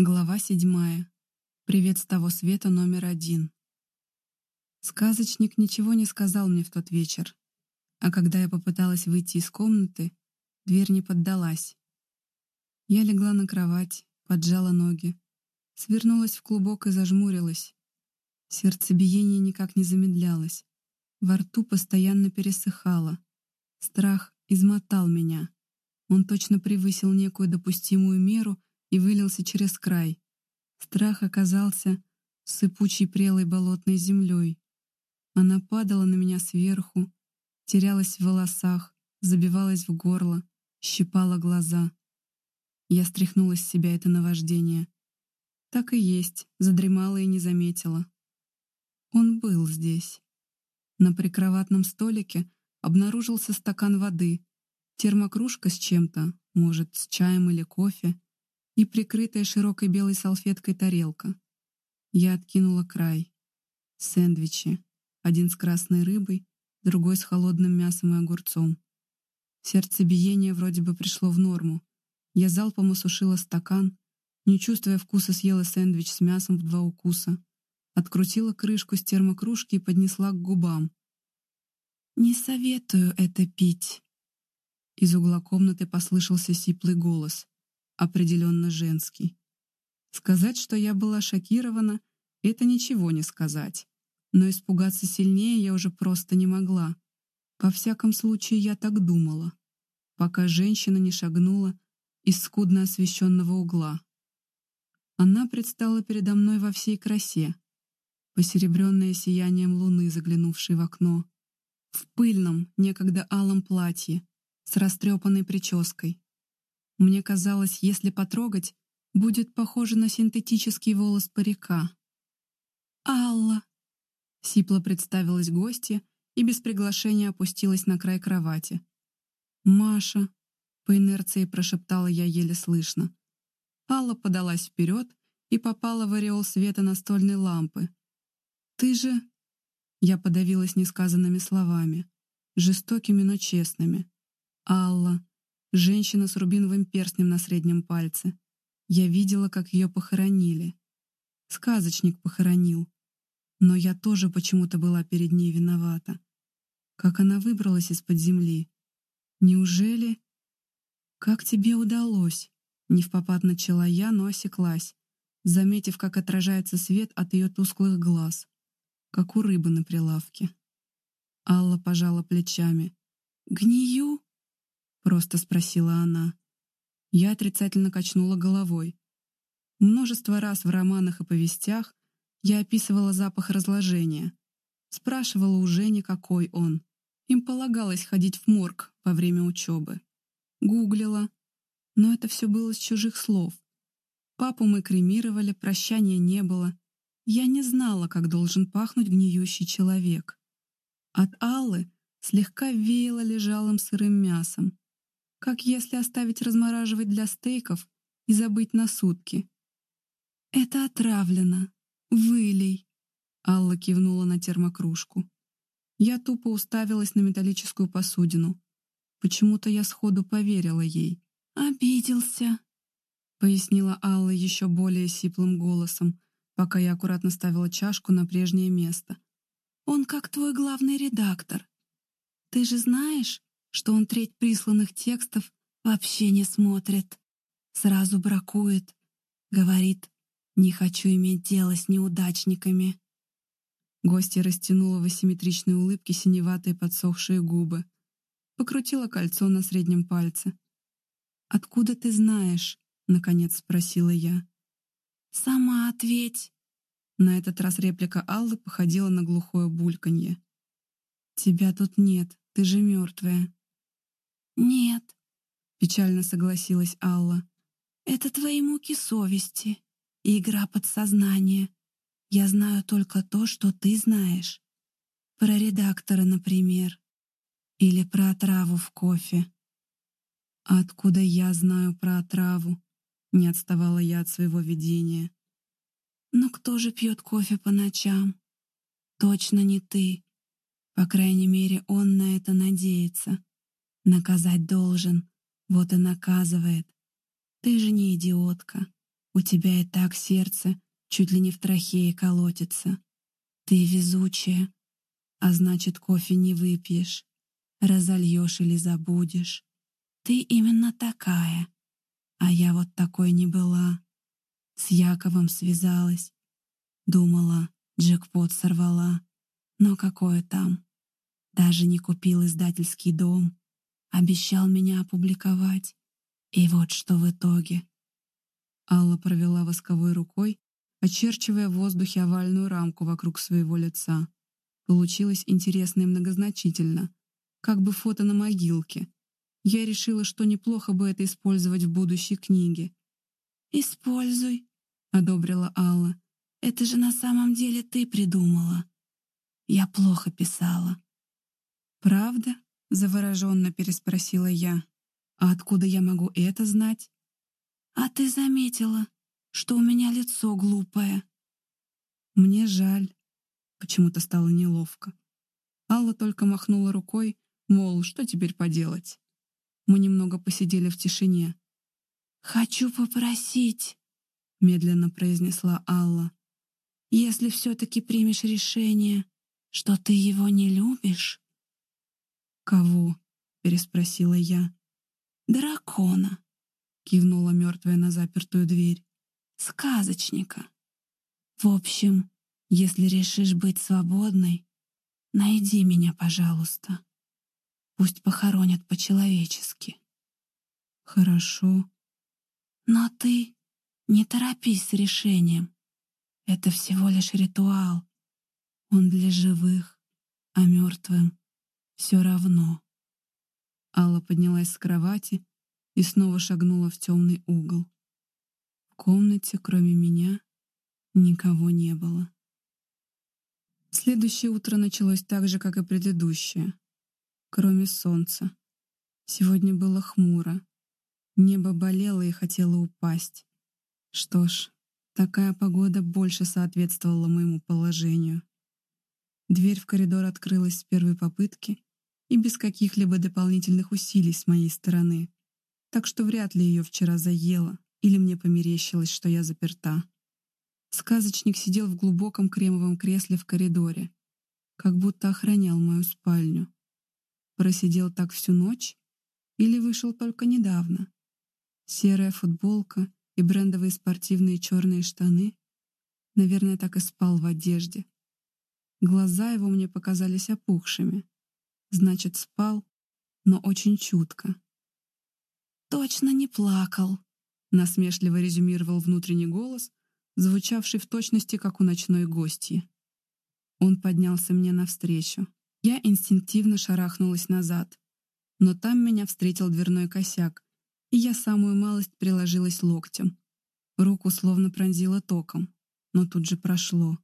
Глава седьмая. Привет с того света номер один. Сказочник ничего не сказал мне в тот вечер, а когда я попыталась выйти из комнаты, дверь не поддалась. Я легла на кровать, поджала ноги, свернулась в клубок и зажмурилась. Сердцебиение никак не замедлялось, во рту постоянно пересыхало. Страх измотал меня. Он точно превысил некую допустимую меру — и вылился через край. Страх оказался сыпучей прелой болотной землей. Она падала на меня сверху, терялась в волосах, забивалась в горло, щипала глаза. Я стряхнула с себя это наваждение. Так и есть, задремала и не заметила. Он был здесь. На прикроватном столике обнаружился стакан воды, термокружка с чем-то, может, с чаем или кофе, и прикрытая широкой белой салфеткой тарелка. Я откинула край. Сэндвичи. Один с красной рыбой, другой с холодным мясом и огурцом. Сердцебиение вроде бы пришло в норму. Я залпом осушила стакан, не чувствуя вкуса съела сэндвич с мясом в два укуса. Открутила крышку с термокружки и поднесла к губам. «Не советую это пить». Из угла комнаты послышался сиплый голос определенно женский. Сказать, что я была шокирована, это ничего не сказать. Но испугаться сильнее я уже просто не могла. Во всяком случае, я так думала, пока женщина не шагнула из скудно освещенного угла. Она предстала передо мной во всей красе, посеребренная сиянием луны, заглянувшей в окно, в пыльном, некогда алом платье, с растрепанной прической, мне казалось, если потрогать, будет похоже на синтетический волос парика. «Алла!» — сипло представилась гостья и без приглашения опустилась на край кровати. «Маша!» — по инерции прошептала я еле слышно. Алла подалась вперед и попала в ореол света настольной лампы. «Ты же...» Я подавилась несказанными словами, жестокими, но честными. «Алла, Женщина с рубиновым перстнем на среднем пальце. Я видела, как ее похоронили. Сказочник похоронил. Но я тоже почему-то была перед ней виновата. Как она выбралась из-под земли? Неужели... «Как тебе удалось?» Не в попад начала я, но осеклась, заметив, как отражается свет от ее тусклых глаз, как у рыбы на прилавке. Алла пожала плечами. «Гнию?» Просто спросила она. Я отрицательно качнула головой. Множество раз в романах и повестях я описывала запах разложения. Спрашивала у Жени, какой он. Им полагалось ходить в морг во время учебы. Гуглила. Но это все было с чужих слов. Папу мы кремировали, прощания не было. Я не знала, как должен пахнуть гниющий человек. От Аллы слегка веяло лежалым сырым мясом как если оставить размораживать для стейков и забыть на сутки. «Это отравлено. Вылей!» Алла кивнула на термокружку. Я тупо уставилась на металлическую посудину. Почему-то я сходу поверила ей. «Обиделся», — пояснила Алла еще более сиплым голосом, пока я аккуратно ставила чашку на прежнее место. «Он как твой главный редактор. Ты же знаешь, что он треть присланных текстов вообще не смотрит. Сразу бракует. Говорит, не хочу иметь дело с неудачниками. Гостья растянула в асимметричной улыбке синеватые подсохшие губы. Покрутила кольцо на среднем пальце. «Откуда ты знаешь?» — наконец спросила я. «Сама ответь!» На этот раз реплика Аллы походила на глухое бульканье. «Тебя тут нет, ты же мертвая». «Нет», — печально согласилась Алла. «Это твои муки совести и игра подсознания. Я знаю только то, что ты знаешь. Про редактора, например. Или про отраву в кофе». «А откуда я знаю про отраву?» Не отставала я от своего видения. «Но кто же пьет кофе по ночам? Точно не ты. По крайней мере, он на это надеется. Наказать должен, вот и наказывает. Ты же не идиотка. У тебя и так сердце чуть ли не в трахее колотится. Ты везучая, а значит, кофе не выпьешь, разольешь или забудешь. Ты именно такая, а я вот такой не была. С Яковом связалась. Думала, джекпот сорвала. Но какое там? Даже не купил издательский дом. Обещал меня опубликовать. И вот что в итоге. Алла провела восковой рукой, очерчивая в воздухе овальную рамку вокруг своего лица. Получилось интересно и многозначительно, как бы фото на могилке. Я решила, что неплохо бы это использовать в будущей книге. «Используй», — одобрила Алла. «Это же на самом деле ты придумала». Я плохо писала. «Правда?» — завороженно переспросила я. «А откуда я могу это знать?» «А ты заметила, что у меня лицо глупое?» «Мне жаль». Почему-то стало неловко. Алла только махнула рукой, мол, что теперь поделать. Мы немного посидели в тишине. «Хочу попросить», — медленно произнесла Алла. «Если все-таки примешь решение, что ты его не любишь?» «Кого?» — переспросила я. «Дракона», — кивнула мертвая на запертую дверь. «Сказочника. В общем, если решишь быть свободной, найди меня, пожалуйста. Пусть похоронят по-человечески». «Хорошо». «Но ты не торопись с решением. Это всего лишь ритуал. Он для живых, а мертвым все равно. Алла поднялась с кровати и снова шагнула в темный угол. В комнате, кроме меня, никого не было. Следующее утро началось так же, как и предыдущее, кроме солнца. Сегодня было хмуро. Небо болело и хотело упасть. Что ж, такая погода больше соответствовала моему положению. Дверь в коридор открылась с первой попытки и без каких-либо дополнительных усилий с моей стороны, так что вряд ли ее вчера заело или мне померещилось, что я заперта. Сказочник сидел в глубоком кремовом кресле в коридоре, как будто охранял мою спальню. Просидел так всю ночь или вышел только недавно? Серая футболка и брендовые спортивные черные штаны. Наверное, так и спал в одежде, Глаза его мне показались опухшими. Значит, спал, но очень чутко. «Точно не плакал», — насмешливо резюмировал внутренний голос, звучавший в точности, как у ночной гости. Он поднялся мне навстречу. Я инстинктивно шарахнулась назад. Но там меня встретил дверной косяк, и я самую малость приложилась локтем. Руку словно пронзило током, но тут же прошло.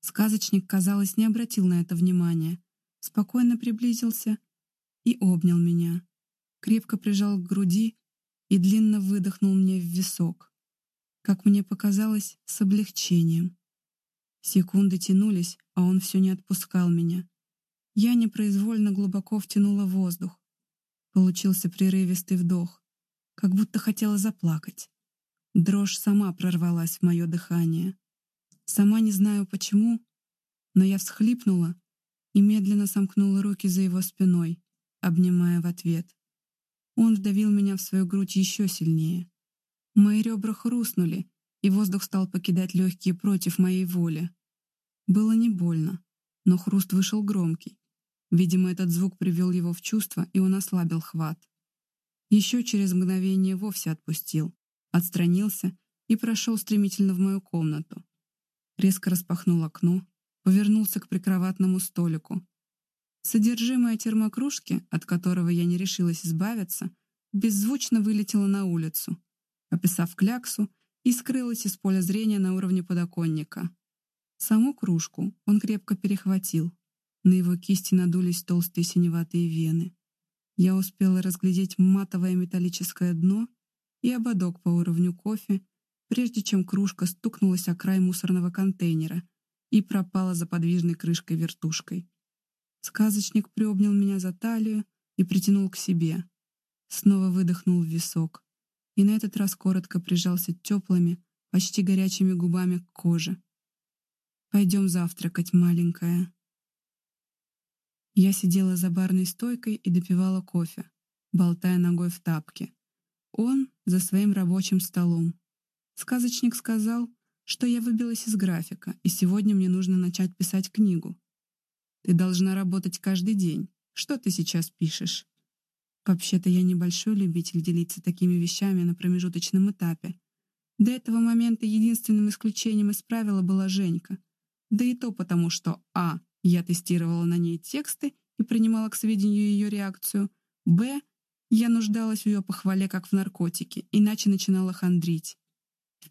Сказочник, казалось, не обратил на это внимания. Спокойно приблизился и обнял меня. Крепко прижал к груди и длинно выдохнул мне в висок. Как мне показалось, с облегчением. Секунды тянулись, а он все не отпускал меня. Я непроизвольно глубоко втянула воздух. Получился прерывистый вдох, как будто хотела заплакать. Дрожь сама прорвалась в мое дыхание. Сама не знаю почему, но я всхлипнула и медленно сомкнула руки за его спиной, обнимая в ответ. Он вдавил меня в свою грудь еще сильнее. Мои ребра хрустнули, и воздух стал покидать легкие против моей воли. Было не больно, но хруст вышел громкий. Видимо, этот звук привел его в чувство, и он ослабил хват. Еще через мгновение вовсе отпустил, отстранился и прошел стремительно в мою комнату резко распахнул окно, повернулся к прикроватному столику. Содержимое термокружки, от которого я не решилась избавиться, беззвучно вылетело на улицу, описав кляксу и скрылось из поля зрения на уровне подоконника. Саму кружку он крепко перехватил. На его кисти надулись толстые синеватые вены. Я успела разглядеть матовое металлическое дно и ободок по уровню кофе, прежде чем кружка стукнулась о край мусорного контейнера и пропала за подвижной крышкой-вертушкой. Сказочник приобнял меня за талию и притянул к себе. Снова выдохнул в висок и на этот раз коротко прижался теплыми, почти горячими губами к коже. «Пойдем завтракать, маленькая». Я сидела за барной стойкой и допивала кофе, болтая ногой в тапке. Он за своим рабочим столом. Сказочник сказал, что я выбилась из графика, и сегодня мне нужно начать писать книгу. Ты должна работать каждый день. Что ты сейчас пишешь? Вообще-то я небольшой любитель делиться такими вещами на промежуточном этапе. До этого момента единственным исключением из правила была Женька. Да и то потому, что а. я тестировала на ней тексты и принимала к сведению ее реакцию, б. я нуждалась в ее похвале как в наркотике, иначе начинала хандрить.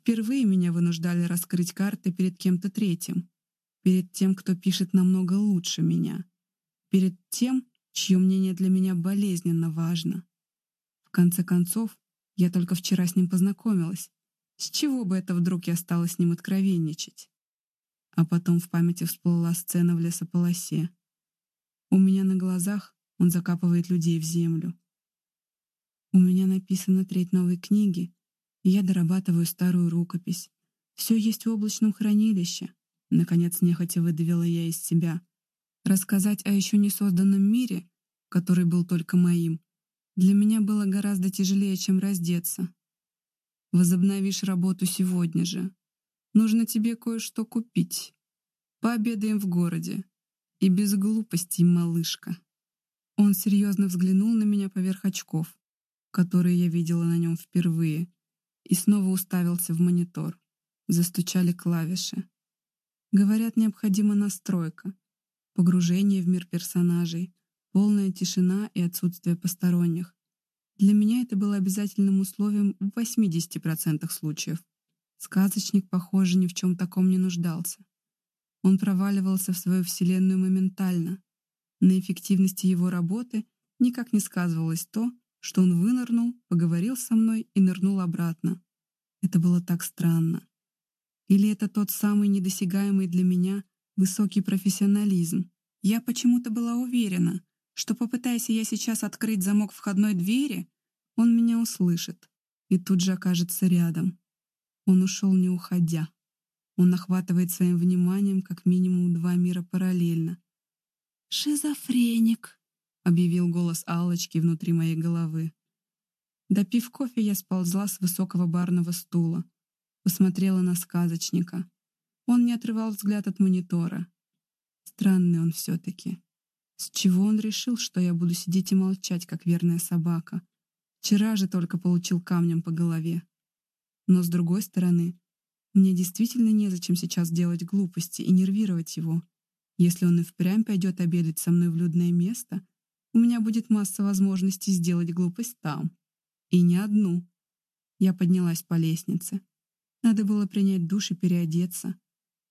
Впервые меня вынуждали раскрыть карты перед кем-то третьим, перед тем, кто пишет намного лучше меня, перед тем, чье мнение для меня болезненно важно. В конце концов, я только вчера с ним познакомилась. С чего бы это вдруг я стала с ним откровенничать? А потом в памяти всплыла сцена в лесополосе. У меня на глазах он закапывает людей в землю. У меня написана треть новой книги, и я дорабатываю старую рукопись. Все есть в облачном хранилище. Наконец, нехотя выдавила я из себя. Рассказать о еще не созданном мире, который был только моим, для меня было гораздо тяжелее, чем раздеться. Возобновишь работу сегодня же. Нужно тебе кое-что купить. Пообедаем в городе. И без глупостей, малышка. Он серьезно взглянул на меня поверх очков, которые я видела на нем впервые, и снова уставился в монитор. Застучали клавиши. Говорят, необходима настройка, погружение в мир персонажей, полная тишина и отсутствие посторонних. Для меня это было обязательным условием в 80% случаев. Сказочник, похоже, ни в чем таком не нуждался. Он проваливался в свою вселенную моментально. На эффективности его работы никак не сказывалось то, что он вынырнул, поговорил со мной и нырнул обратно. Это было так странно. Или это тот самый недосягаемый для меня высокий профессионализм? Я почему-то была уверена, что попытаясь я сейчас открыть замок входной двери, он меня услышит и тут же окажется рядом. Он ушел не уходя. Он охватывает своим вниманием как минимум два мира параллельно. «Шизофреник!» Объявил голос Аллочки внутри моей головы. Допив кофе, я сползла с высокого барного стула. Посмотрела на сказочника. Он не отрывал взгляд от монитора. Странный он все-таки. С чего он решил, что я буду сидеть и молчать, как верная собака? Вчера же только получил камнем по голове. Но, с другой стороны, мне действительно незачем сейчас делать глупости и нервировать его. Если он и впрямь пойдет обедать со мной в людное место, у меня будет масса возможностей сделать глупость там. И не одну. Я поднялась по лестнице. Надо было принять душ и переодеться.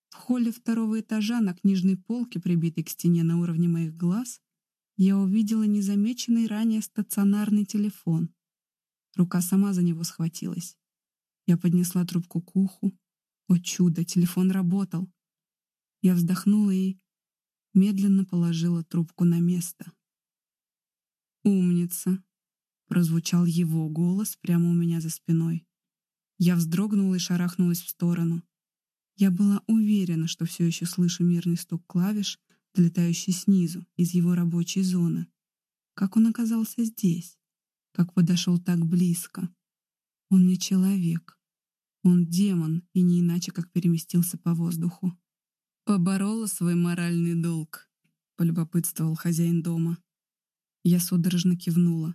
В холле второго этажа на книжной полке, прибитой к стене на уровне моих глаз, я увидела незамеченный ранее стационарный телефон. Рука сама за него схватилась. Я поднесла трубку к уху. О чудо, телефон работал. Я вздохнула и медленно положила трубку на место. «Умница!» — прозвучал его голос прямо у меня за спиной. Я вздрогнула и шарахнулась в сторону. Я была уверена, что все еще слышу мирный стук клавиш, долетающий снизу, из его рабочей зоны. Как он оказался здесь? Как подошел так близко? Он не человек. Он демон, и не иначе, как переместился по воздуху. «Поборола свой моральный долг», — полюбопытствовал хозяин дома. Я судорожно кивнула.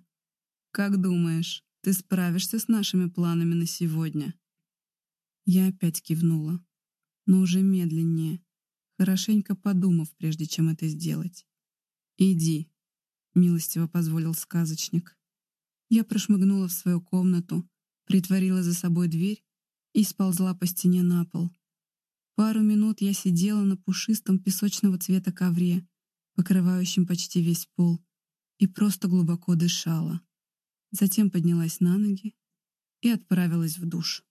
«Как думаешь, ты справишься с нашими планами на сегодня?» Я опять кивнула, но уже медленнее, хорошенько подумав, прежде чем это сделать. «Иди», — милостиво позволил сказочник. Я прошмыгнула в свою комнату, притворила за собой дверь и сползла по стене на пол. Пару минут я сидела на пушистом песочного цвета ковре, покрывающем почти весь пол, и просто глубоко дышала. Затем поднялась на ноги и отправилась в душ.